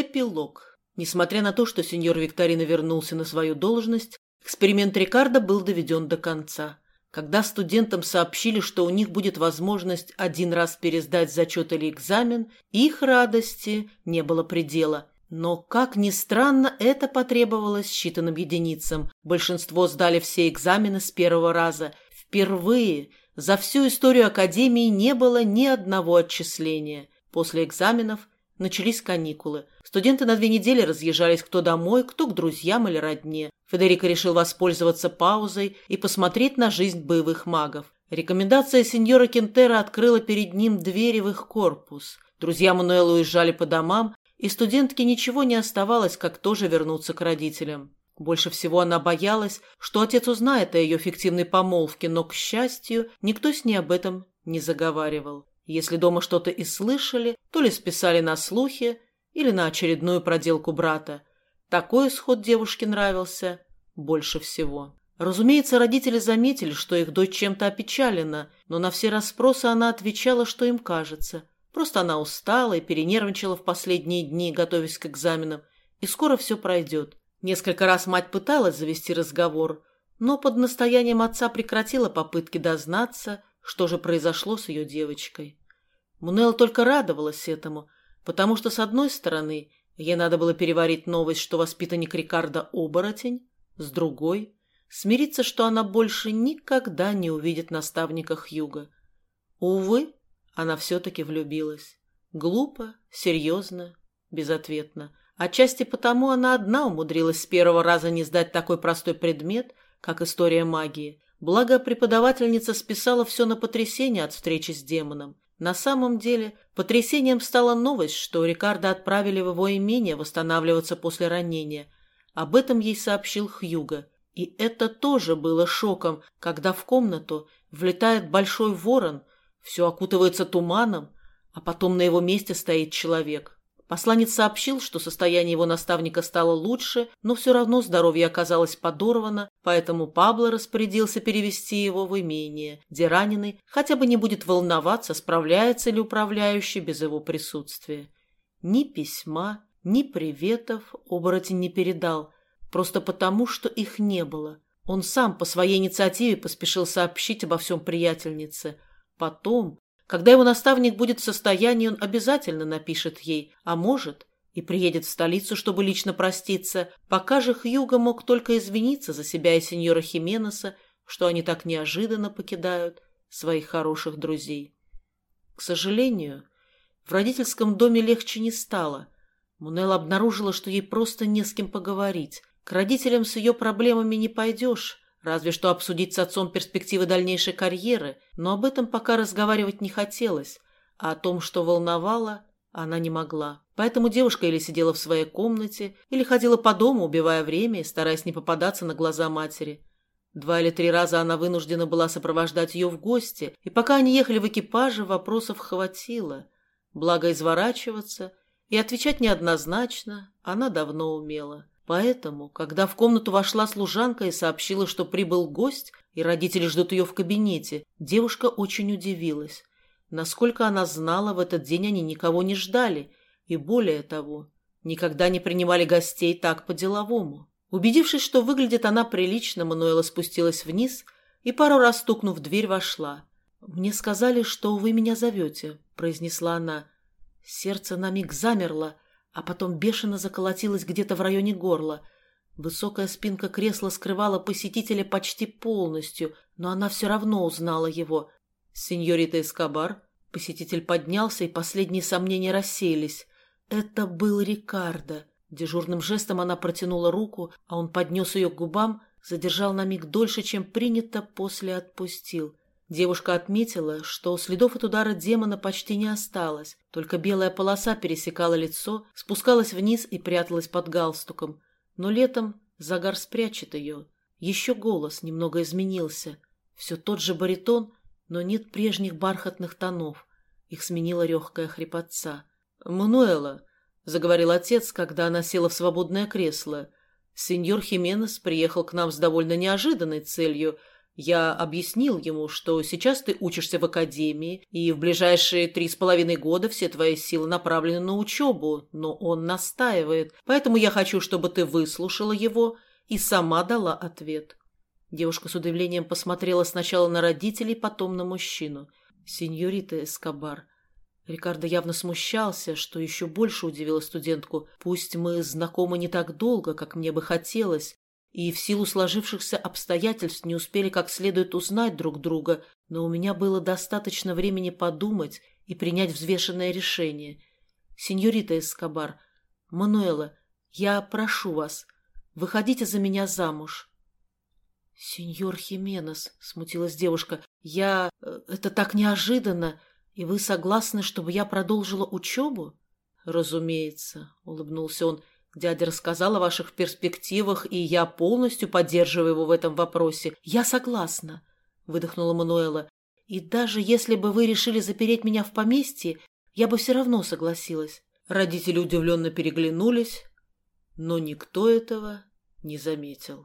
Эпилог. Несмотря на то, что сеньор Викторина вернулся на свою должность, эксперимент Рикардо был доведен до конца. Когда студентам сообщили, что у них будет возможность один раз пересдать зачет или экзамен, их радости не было предела. Но, как ни странно, это потребовалось считанным единицам. Большинство сдали все экзамены с первого раза. Впервые за всю историю Академии не было ни одного отчисления. После экзаменов начались каникулы. Студенты на две недели разъезжались кто домой, кто к друзьям или родне. Федерико решил воспользоваться паузой и посмотреть на жизнь боевых магов. Рекомендация сеньора Кентера открыла перед ним двери в их корпус. Друзья Мануэла уезжали по домам, и студентке ничего не оставалось, как тоже вернуться к родителям. Больше всего она боялась, что отец узнает о ее фиктивной помолвке, но, к счастью, никто с ней об этом не заговаривал. Если дома что-то и слышали, то ли списали на слухи или на очередную проделку брата. Такой исход девушке нравился больше всего. Разумеется, родители заметили, что их дочь чем-то опечалена, но на все расспросы она отвечала, что им кажется. Просто она устала и перенервничала в последние дни, готовясь к экзаменам, и скоро все пройдет. Несколько раз мать пыталась завести разговор, но под настоянием отца прекратила попытки дознаться, что же произошло с ее девочкой. Мунелла только радовалась этому, потому что, с одной стороны, ей надо было переварить новость, что воспитанник Рикардо – оборотень, с другой – смириться, что она больше никогда не увидит наставника Хьюга. Увы, она все-таки влюбилась. Глупо, серьезно, безответно. Отчасти потому она одна умудрилась с первого раза не сдать такой простой предмет, как история магии. Благо, преподавательница списала все на потрясение от встречи с демоном. На самом деле, потрясением стала новость, что Рикардо отправили в его имение восстанавливаться после ранения. Об этом ей сообщил Хьюго. И это тоже было шоком, когда в комнату влетает большой ворон, все окутывается туманом, а потом на его месте стоит человек. Посланец сообщил, что состояние его наставника стало лучше, но все равно здоровье оказалось подорвано, поэтому Пабло распорядился перевести его в имение, где раненый хотя бы не будет волноваться, справляется ли управляющий без его присутствия. Ни письма, ни приветов оборотень не передал, просто потому, что их не было. Он сам по своей инициативе поспешил сообщить обо всем приятельнице. Потом, когда его наставник будет в состоянии, он обязательно напишет ей, а может, и приедет в столицу, чтобы лично проститься. Пока же Хьюго мог только извиниться за себя и сеньора Хименеса, что они так неожиданно покидают своих хороших друзей. К сожалению, в родительском доме легче не стало. Мунелла обнаружила, что ей просто не с кем поговорить. К родителям с ее проблемами не пойдешь, Разве что обсудить с отцом перспективы дальнейшей карьеры, но об этом пока разговаривать не хотелось, а о том, что волновало, она не могла. Поэтому девушка или сидела в своей комнате, или ходила по дому, убивая время и стараясь не попадаться на глаза матери. Два или три раза она вынуждена была сопровождать ее в гости, и пока они ехали в экипаже, вопросов хватило. Благо изворачиваться и отвечать неоднозначно она давно умела. Поэтому, когда в комнату вошла служанка и сообщила, что прибыл гость, и родители ждут ее в кабинете, девушка очень удивилась. Насколько она знала, в этот день они никого не ждали, и более того, никогда не принимали гостей так по-деловому. Убедившись, что выглядит она прилично, Мануэла спустилась вниз и пару раз стукнув дверь вошла. «Мне сказали, что вы меня зовете», — произнесла она. Сердце на миг замерло, — а потом бешено заколотилось где-то в районе горла. Высокая спинка кресла скрывала посетителя почти полностью, но она все равно узнала его. «Сеньорита Эскобар?» Посетитель поднялся, и последние сомнения рассеялись. Это был Рикардо. Дежурным жестом она протянула руку, а он поднес ее к губам, задержал на миг дольше, чем принято, после отпустил. Девушка отметила, что следов от удара демона почти не осталось, только белая полоса пересекала лицо, спускалась вниз и пряталась под галстуком. Но летом загар спрячет ее. Еще голос немного изменился. Все тот же баритон, но нет прежних бархатных тонов. Их сменила легкая хрипотца. «Мануэла», — заговорил отец, когда она села в свободное кресло, — «сеньор Хименес приехал к нам с довольно неожиданной целью — Я объяснил ему, что сейчас ты учишься в академии, и в ближайшие три с половиной года все твои силы направлены на учебу, но он настаивает, поэтому я хочу, чтобы ты выслушала его и сама дала ответ». Девушка с удивлением посмотрела сначала на родителей, потом на мужчину. «Сеньорита Эскобар». Рикардо явно смущался, что еще больше удивило студентку. «Пусть мы знакомы не так долго, как мне бы хотелось, и в силу сложившихся обстоятельств не успели как следует узнать друг друга, но у меня было достаточно времени подумать и принять взвешенное решение. Сеньорита Эскобар, Мануэла, я прошу вас, выходите за меня замуж. Сеньор Хименес, смутилась девушка, я... Э, это так неожиданно, и вы согласны, чтобы я продолжила учебу? Разумеется, улыбнулся он, — Дядя рассказал о ваших перспективах, и я полностью поддерживаю его в этом вопросе. Я согласна, выдохнула Мануэла. И даже если бы вы решили запереть меня в поместье, я бы все равно согласилась. Родители удивленно переглянулись, но никто этого не заметил.